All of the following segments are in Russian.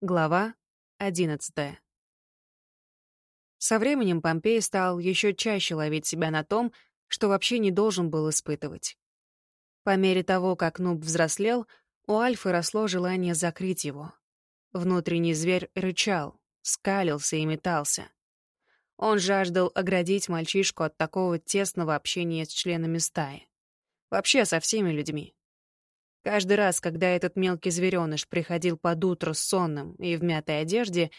Глава одиннадцатая. Со временем Помпей стал еще чаще ловить себя на том, что вообще не должен был испытывать. По мере того, как Нуб взрослел, у Альфы росло желание закрыть его. Внутренний зверь рычал, скалился и метался. Он жаждал оградить мальчишку от такого тесного общения с членами стаи. Вообще со всеми людьми. Каждый раз, когда этот мелкий зверёныш приходил под утро сонным и в мятой одежде,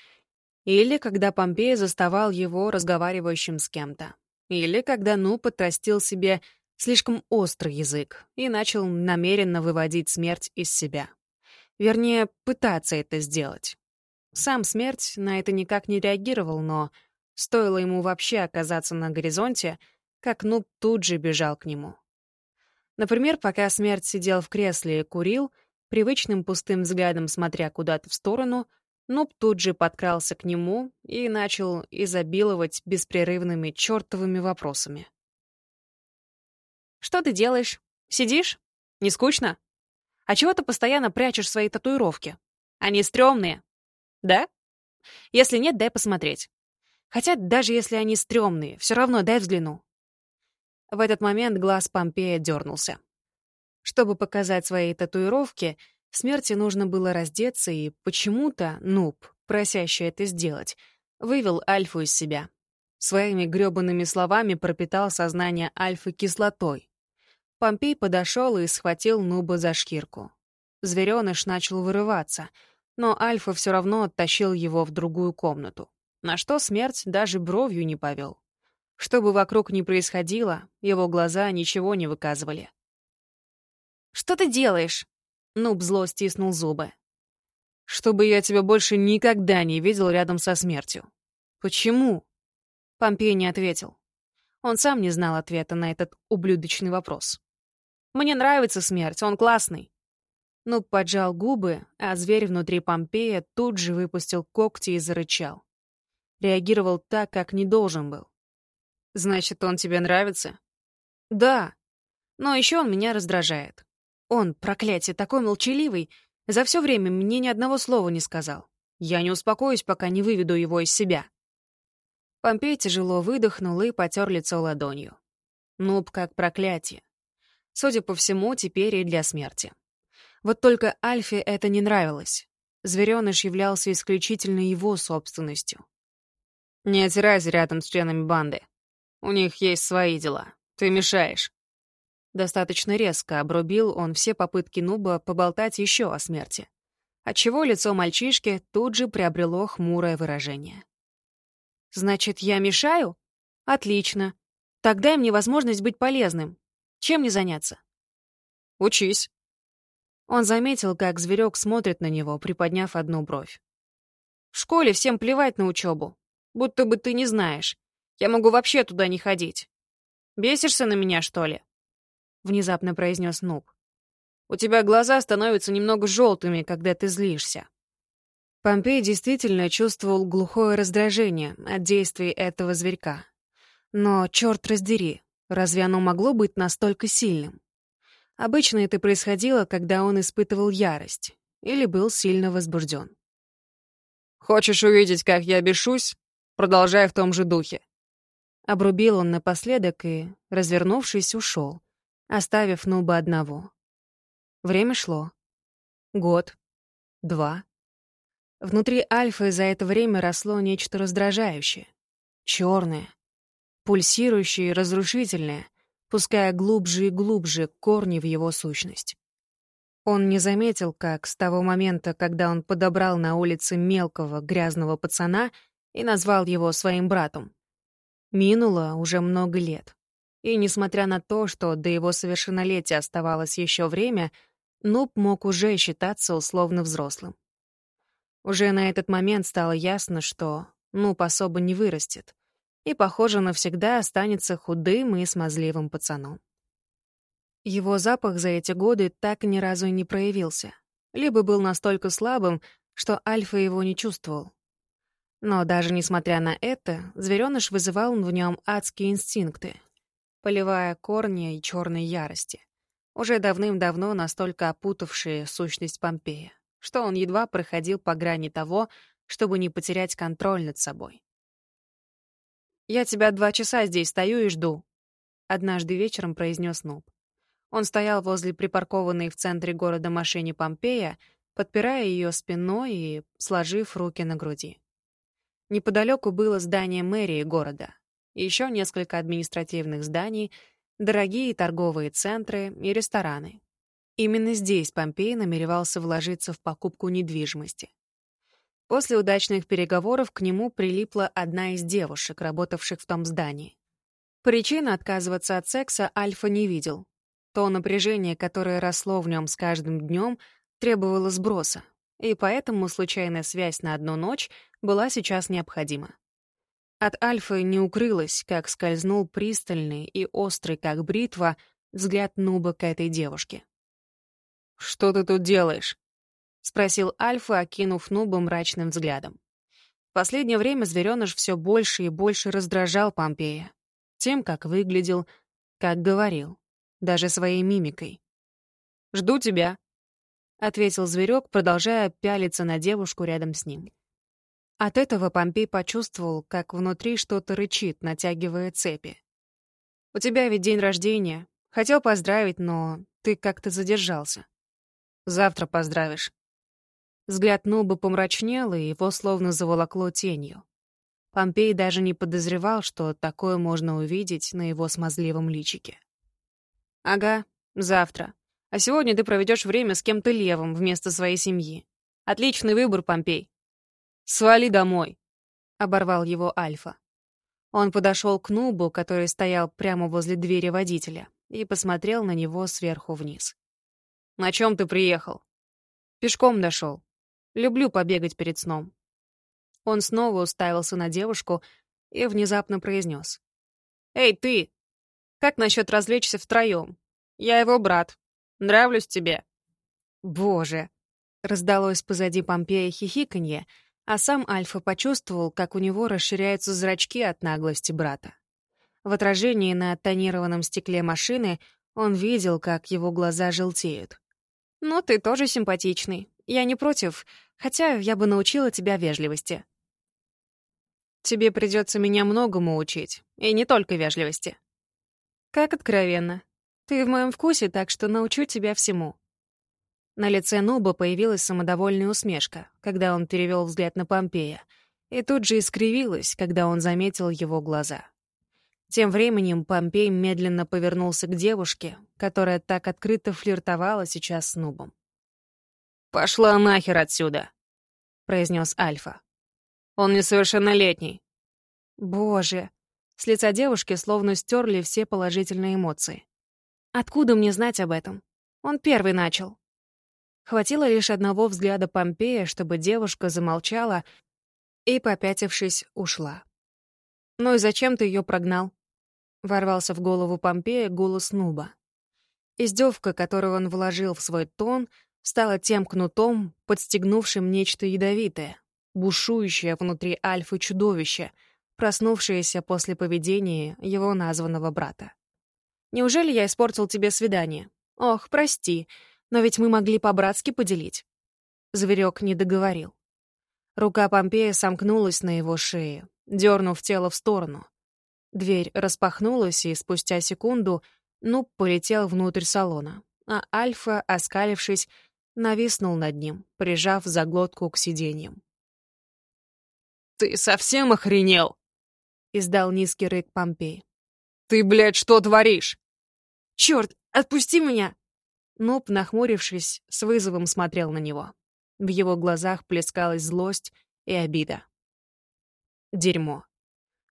или когда Помпей заставал его разговаривающим с кем-то, или когда Ну подтрастил себе слишком острый язык и начал намеренно выводить смерть из себя. Вернее, пытаться это сделать. Сам смерть на это никак не реагировал, но стоило ему вообще оказаться на горизонте, как Нуб тут же бежал к нему. Например, пока смерть сидел в кресле и курил, привычным пустым взглядом смотря куда-то в сторону, Нуб тут же подкрался к нему и начал изобиловать беспрерывными чертовыми вопросами. «Что ты делаешь? Сидишь? Не скучно? А чего ты постоянно прячешь свои татуировки? Они стрёмные. Да? Если нет, дай посмотреть. Хотя даже если они стрёмные, все равно дай взгляну. В этот момент глаз Помпея дернулся. Чтобы показать свои татуировки, смерти нужно было раздеться, и почему-то Нуб, просящий это сделать, вывел Альфу из себя. Своими грёбаными словами пропитал сознание Альфы кислотой. Помпей подошел и схватил Нуба за шкирку. Зверёныш начал вырываться, но Альфа все равно оттащил его в другую комнату, на что смерть даже бровью не повел. Что бы вокруг ни происходило, его глаза ничего не выказывали. «Что ты делаешь?» Нуб зло стиснул зубы. «Чтобы я тебя больше никогда не видел рядом со смертью». «Почему?» Помпей не ответил. Он сам не знал ответа на этот ублюдочный вопрос. «Мне нравится смерть, он классный». Нуб поджал губы, а зверь внутри Помпея тут же выпустил когти и зарычал. Реагировал так, как не должен был. Значит, он тебе нравится? Да. Но еще он меня раздражает. Он, проклятие, такой молчаливый, за все время мне ни одного слова не сказал. Я не успокоюсь, пока не выведу его из себя. Помпей тяжело выдохнул и потер лицо ладонью. Нуб как проклятие. Судя по всему, теперь и для смерти. Вот только Альфе это не нравилось. Зверёныш являлся исключительно его собственностью. «Не отирайся рядом с членами банды», у них есть свои дела. Ты мешаешь». Достаточно резко обрубил он все попытки Нуба поболтать еще о смерти, отчего лицо мальчишки тут же приобрело хмурое выражение. «Значит, я мешаю? Отлично. Тогда мне возможность быть полезным. Чем мне заняться?» «Учись». Он заметил, как зверек смотрит на него, приподняв одну бровь. «В школе всем плевать на учебу. Будто бы ты не знаешь. Я могу вообще туда не ходить. Бесишься на меня, что ли?» Внезапно произнес Нуб. «У тебя глаза становятся немного желтыми, когда ты злишься». Помпей действительно чувствовал глухое раздражение от действий этого зверька. Но, черт раздери, разве оно могло быть настолько сильным? Обычно это происходило, когда он испытывал ярость или был сильно возбужден. «Хочешь увидеть, как я бешусь? Продолжай в том же духе. Обрубил он напоследок и, развернувшись, ушел, оставив Нуба одного. Время шло. Год. Два. Внутри Альфы за это время росло нечто раздражающее. Черное. Пульсирующее и разрушительное, пуская глубже и глубже корни в его сущность. Он не заметил, как с того момента, когда он подобрал на улице мелкого грязного пацана и назвал его своим братом, Минуло уже много лет. И несмотря на то, что до его совершеннолетия оставалось еще время, Нуб мог уже считаться условно взрослым. Уже на этот момент стало ясно, что Нуб особо не вырастет и, похоже, навсегда останется худым и смазливым пацаном. Его запах за эти годы так ни разу и не проявился, либо был настолько слабым, что Альфа его не чувствовал, но даже несмотря на это, зверёныш вызывал в нем адские инстинкты, поливая корни и черной ярости, уже давным-давно настолько опутавшие сущность Помпея. что он едва проходил по грани того, чтобы не потерять контроль над собой. «Я тебя два часа здесь стою и жду», — однажды вечером произнес Нуб. Он стоял возле припаркованной в центре города машине Помпея, подпирая ее спиной и сложив руки на груди. Неподалеку было здание мэрии города, еще несколько административных зданий, дорогие торговые центры и рестораны. Именно здесь Помпей намеревался вложиться в покупку недвижимости. После удачных переговоров к нему прилипла одна из девушек, работавших в том здании. Причины отказываться от секса Альфа не видел. То напряжение, которое росло в нем с каждым днем, требовало сброса, и поэтому случайная связь на одну ночь была сейчас необходима. От Альфы не укрылось, как скользнул пристальный и острый, как бритва, взгляд Нуба к этой девушке. «Что ты тут делаешь?» — спросил Альфа, окинув Нуба мрачным взглядом. В последнее время зверёныш все больше и больше раздражал Помпея. Тем, как выглядел, как говорил, даже своей мимикой. «Жду тебя», — ответил зверек, продолжая пялиться на девушку рядом с ним. От этого Помпей почувствовал, как внутри что-то рычит, натягивая цепи. «У тебя ведь день рождения. Хотел поздравить, но ты как-то задержался. Завтра поздравишь». Взгляд Нуба помрачнел, и его словно заволокло тенью. Помпей даже не подозревал, что такое можно увидеть на его смазливом личике. «Ага, завтра. А сегодня ты проведешь время с кем-то левым вместо своей семьи. Отличный выбор, Помпей. Свали домой», — оборвал его Альфа. Он подошел к Нубу, который стоял прямо возле двери водителя, и посмотрел на него сверху вниз. «На чем ты приехал?» «Пешком дошел. Люблю побегать перед сном». Он снова уставился на девушку и внезапно произнес. «Эй, ты! Как насчет развлечься втроем? Я его брат. Нравлюсь тебе». «Боже!» — раздалось позади Помпея хихиканье, а сам Альфа почувствовал, как у него расширяются зрачки от наглости брата. В отражении на тонированном стекле машины он видел, как его глаза желтеют. «Ну, ты тоже симпатичный. Я не против, хотя я бы научила тебя вежливости». «Тебе придется меня многому учить, и не только вежливости». «Как откровенно. Ты в моем вкусе, так что научу тебя всему». На лице Нуба появилась самодовольная усмешка, когда он перевел взгляд на Помпея, и тут же искривилась, когда он заметил его глаза. Тем временем Помпей медленно повернулся к девушке, которая так открыто флиртовала сейчас с Нубом. «Пошла нахер отсюда!» — произнес Альфа. «Он несовершеннолетний». «Боже!» С лица девушки словно стерли все положительные эмоции. «Откуда мне знать об этом? Он первый начал». Хватило лишь одного взгляда Помпея, чтобы девушка замолчала и, попятившись, ушла. «Ну и зачем ты ее прогнал?» Ворвался в голову Помпея голос Нуба. Издевка, которую он вложил в свой тон, стала тем кнутом, подстегнувшим нечто ядовитое, бушующее внутри Альфы чудовище, проснувшееся после поведения его названного брата. «Неужели я испортил тебе свидание? Ох, прости, но ведь мы могли по-братски поделить». Зверек не договорил. Рука Помпея сомкнулась на его шее, дернув тело в сторону. Дверь распахнулась, и спустя секунду Нуб полетел внутрь салона, а Альфа, оскалившись, нависнул над ним, прижав заглотку к сиденьям. «Ты совсем охренел?» — издал низкий рык Помпей. «Ты, блядь, что творишь?» «Черт, отпусти меня!» Нуб, нахмурившись, с вызовом смотрел на него. В его глазах плескалась злость и обида. Дерьмо.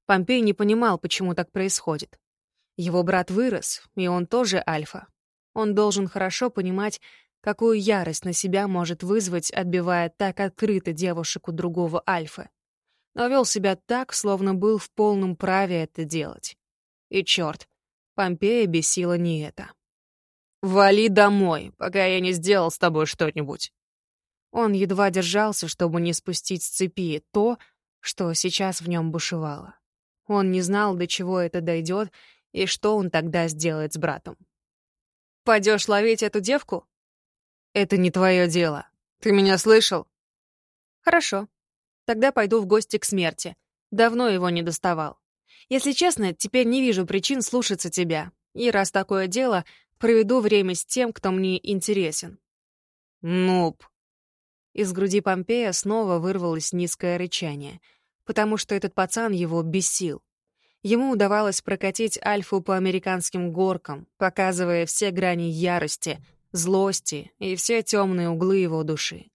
Помпей не понимал, почему так происходит. Его брат вырос, и он тоже альфа. Он должен хорошо понимать, какую ярость на себя может вызвать, отбивая так открыто девушек у другого альфа. Но вел себя так, словно был в полном праве это делать. И черт, Помпея бесила не это. «Вали домой, пока я не сделал с тобой что-нибудь». Он едва держался, чтобы не спустить с цепи то, что сейчас в нем бушевало. Он не знал, до чего это дойдет и что он тогда сделает с братом. «Пойдешь ловить эту девку?» «Это не твое дело», Ты меня слышал? Хорошо. Тогда пойду в гости к смерти. Давно его не доставал. Если честно, теперь не вижу причин слушаться тебя. И раз такое дело, проведу время с тем, кто мне интересен. Нуб. Из груди Помпея снова вырвалось низкое рычание, потому что этот пацан его бесил. Ему удавалось прокатить Альфу по американским горкам, показывая все грани ярости, злости и все темные углы его души.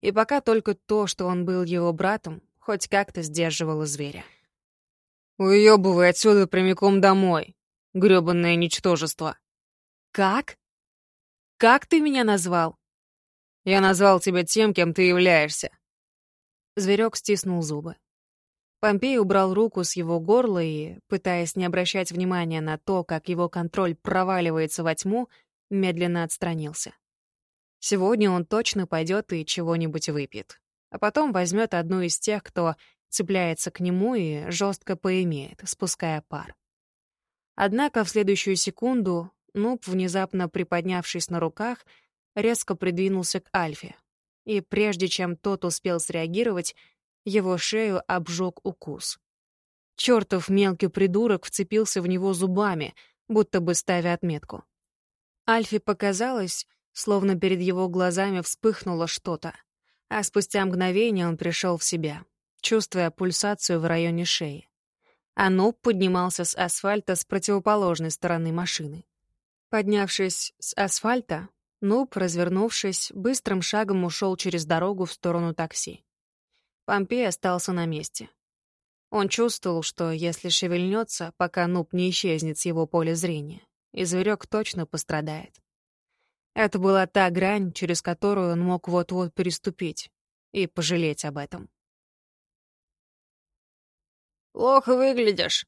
И пока только то, что он был его братом, хоть как-то сдерживало зверя. «Уёбывай отсюда прямиком домой, грёбанное ничтожество!» «Как? Как ты меня назвал?» «Я назвал тебя тем, кем ты являешься». Зверек стиснул зубы. Помпей убрал руку с его горла и, пытаясь не обращать внимания на то, как его контроль проваливается во тьму, медленно отстранился. Сегодня он точно пойдет и чего-нибудь выпьет. А потом возьмет одну из тех, кто цепляется к нему и жестко поимеет, спуская пар. Однако в следующую секунду Нуб, внезапно приподнявшись на руках, резко придвинулся к Альфе. И прежде чем тот успел среагировать, его шею обжег укус. Чёртов мелкий придурок вцепился в него зубами, будто бы ставя отметку. Альфе показалось, словно перед его глазами вспыхнуло что-то, а спустя мгновение он пришел в себя, чувствуя пульсацию в районе шеи. А Нуб поднимался с асфальта с противоположной стороны машины. Поднявшись с асфальта, Нуб, развернувшись, быстрым шагом ушел через дорогу в сторону такси. Помпей остался на месте. Он чувствовал, что если шевельнется, пока Нуб не исчезнет с его поля зрения, и зверек точно пострадает. Это была та грань, через которую он мог вот-вот переступить и пожалеть об этом. «Плохо выглядишь».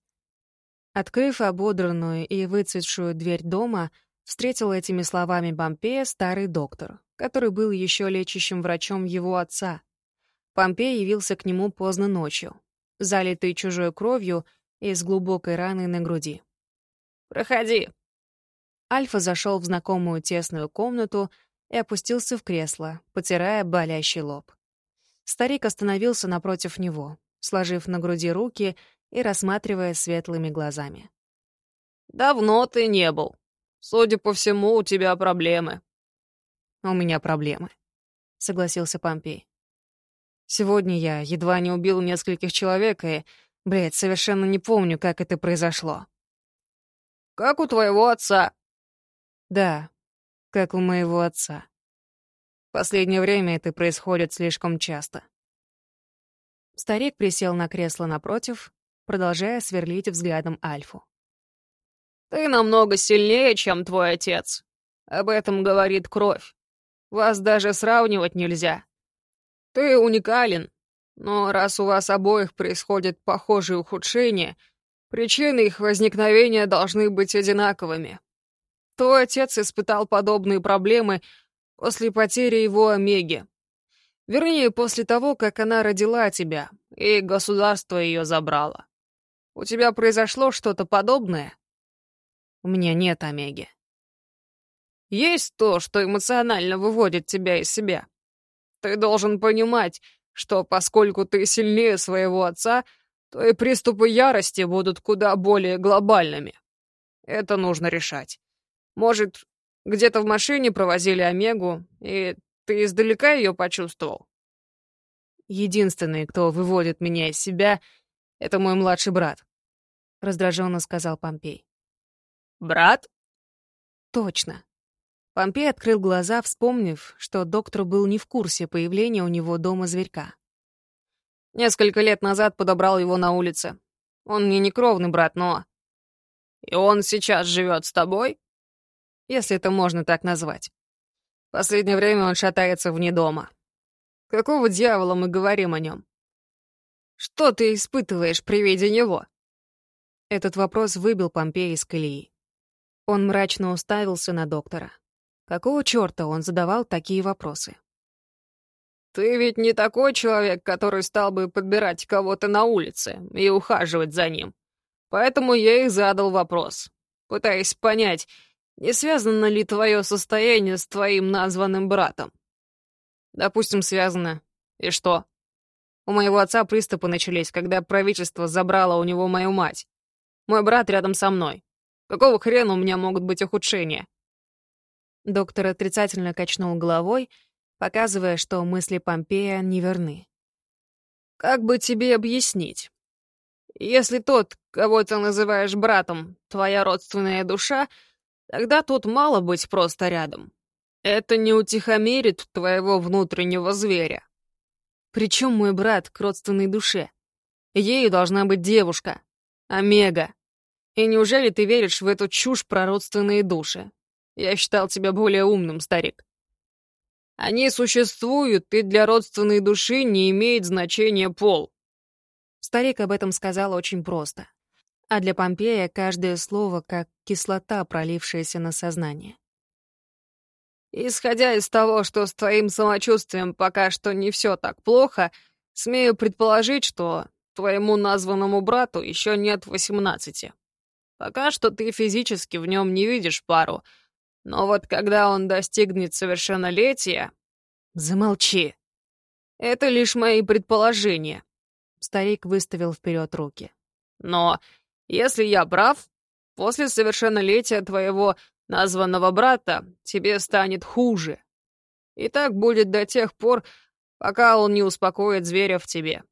Открыв ободранную и выцветшую дверь дома, встретил этими словами Помпея старый доктор, который был еще лечащим врачом его отца. Помпей явился к нему поздно ночью, залитый чужой кровью и с глубокой раной на груди. «Проходи», Альфа зашел в знакомую тесную комнату и опустился в кресло, потирая болящий лоб. Старик остановился напротив него, сложив на груди руки и рассматривая светлыми глазами. «Давно ты не был. Судя по всему, у тебя проблемы». «У меня проблемы», — согласился Помпей. «Сегодня я едва не убил нескольких человек и, блядь, совершенно не помню, как это произошло». «Как у твоего отца?» Да, как у моего отца. В последнее время это происходит слишком часто. Старик присел на кресло напротив, продолжая сверлить взглядом Альфу. «Ты намного сильнее, чем твой отец. Об этом говорит кровь. Вас даже сравнивать нельзя. Ты уникален, но раз у вас обоих происходят похожие ухудшения, причины их возникновения должны быть одинаковыми. Твой отец испытал подобные проблемы после потери его Омеги. Вернее, после того, как она родила тебя, и государство ее забрало. У тебя произошло что-то подобное? У меня нет Омеги. Есть то, что эмоционально выводит тебя из себя. Ты должен понимать, что поскольку ты сильнее своего отца, то и приступы ярости будут куда более глобальными. Это нужно решать. Может, где-то в машине провозили Омегу, и ты издалека ее почувствовал? Единственный, кто выводит меня из себя, это мой младший брат, раздраженно сказал Помпей. Брат? Точно. Помпей открыл глаза, вспомнив, что доктор был не в курсе появления у него дома зверька. Несколько лет назад подобрал его на улице. Он мне не кровный брат, но... И он сейчас живет с тобой? если это можно так назвать. Последнее время он шатается вне дома. Какого дьявола мы говорим о нем? Что ты испытываешь при виде него? Этот вопрос выбил Помпея из колеи. Он мрачно уставился на доктора. Какого чёрта он задавал такие вопросы? «Ты ведь не такой человек, который стал бы подбирать кого-то на улице и ухаживать за ним. Поэтому я и задал вопрос, пытаясь понять, не связано ли твое состояние с твоим названным братом? Допустим, связано. И что? У моего отца приступы начались, когда правительство забрало у него мою мать. Мой брат рядом со мной. Какого хрена у меня могут быть ухудшения? Доктор отрицательно качнул головой, показывая, что мысли Помпея неверны. «Как бы тебе объяснить? Если тот, кого ты называешь братом, твоя родственная душа, тогда тут мало быть просто рядом. Это не утихомирит твоего внутреннего зверя. Причем мой брат к родственной душе? Ею должна быть девушка, Омега. И неужели ты веришь в эту чушь про родственные души? Я считал тебя более умным, старик. Они существуют, и для родственной души не имеет значения пол. Старик об этом сказал очень просто. А для Помпея каждое слово как кислота, пролившаяся на сознание. Исходя из того, что с твоим самочувствием пока что не все так плохо, смею предположить, что твоему названному брату еще нет восемнадцати. Пока что ты физически в нем не видишь пару, но вот когда он достигнет совершеннолетия... Замолчи. Это лишь мои предположения. Старик выставил вперед руки. Но если я прав, после совершеннолетия твоего названного брата тебе станет хуже. И так будет до тех пор, пока он не успокоит зверя в тебе.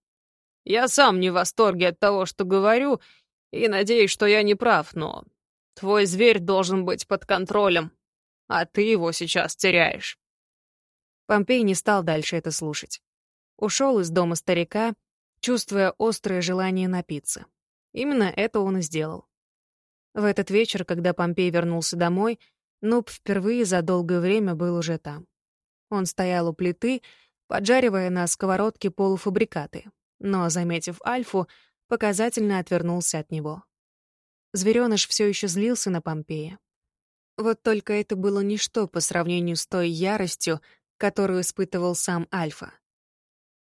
Я сам не в восторге от того, что говорю, и надеюсь, что я не прав, но твой зверь должен быть под контролем, а ты его сейчас теряешь». Помпей не стал дальше это слушать. Ушел из дома старика, чувствуя острое желание напиться. Именно это он и сделал. В этот вечер, когда Помпей вернулся домой, Нуб впервые за долгое время был уже там. Он стоял у плиты, поджаривая на сковородке полуфабрикаты, но, заметив Альфу, показательно отвернулся от него. Зверёныш все еще злился на Помпея. Вот только это было ничто по сравнению с той яростью, которую испытывал сам Альфа.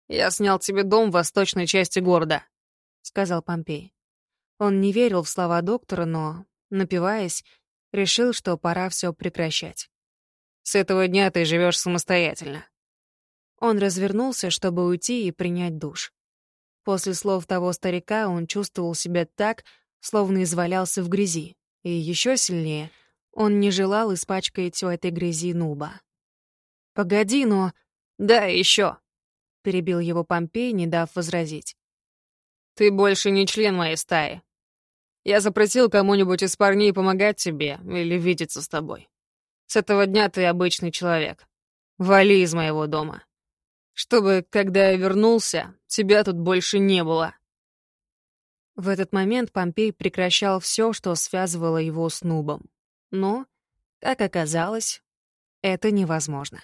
«Я снял тебе дом в восточной части города», — сказал Помпей. Он не верил в слова доктора, но, напиваясь, решил, что пора все прекращать. «С этого дня ты живешь самостоятельно». Он развернулся, чтобы уйти и принять душ. После слов того старика он чувствовал себя так, словно извалялся в грязи, и еще сильнее он не желал испачкать у этой грязи нуба. «Погоди, но...» «Да, еще», — перебил его Помпей, не дав возразить. «Ты больше не член моей стаи. Я запросил кому-нибудь из парней помогать тебе или видеться с тобой. С этого дня ты обычный человек. Вали из моего дома. Чтобы, когда я вернулся, тебя тут больше не было». В этот момент Помпей прекращал все, что связывало его с Нубом. Но, как оказалось, это невозможно.